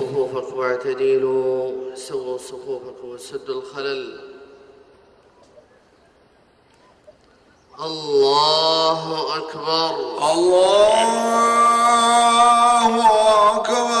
صفوفكم واعتدلوا سووا صفوفكم وسدوا الخلل. الله أكبر. الله أكبر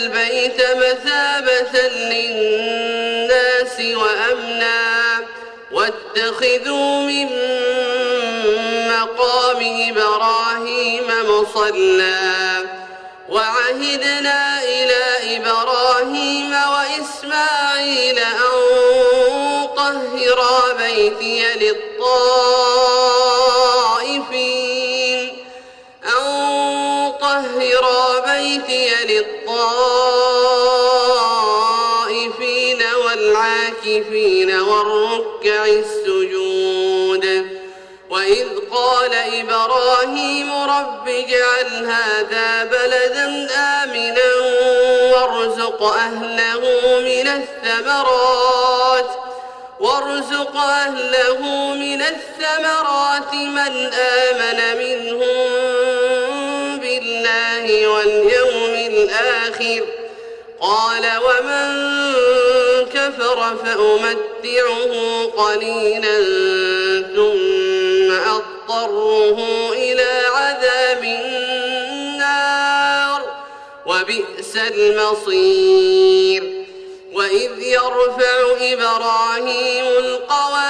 البيت مثابة للناس وأمنا واتخذوا من مقام إبراهيم مصلى وعهدنا إلى إبراهيم وإسماعيل أن طهرا بيتي للطائفين أن طهرا بيتي للطائفين والعاكفين والركع السجود. وإذ قال إبراهيم رب اجعل هذا بلدا آمنا وارزق أهله من الثمرات وارزق أهله من الثمرات من آمن منهم بالله واليوم الآخر قال ومن كفر فأمتعه قليلا ثم أضطره إلى عذاب النار وبئس المصير. وإذ يرفع إبراهيم القواعد من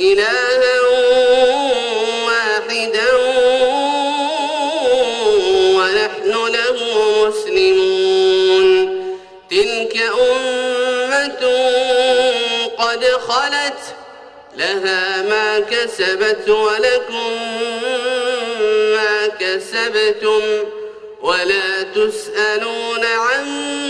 إلها واحدا ونحن له مسلمون. تلك أمة قد خلت لها ما كسبت ولكم ما كسبتم. ولا تسألون عما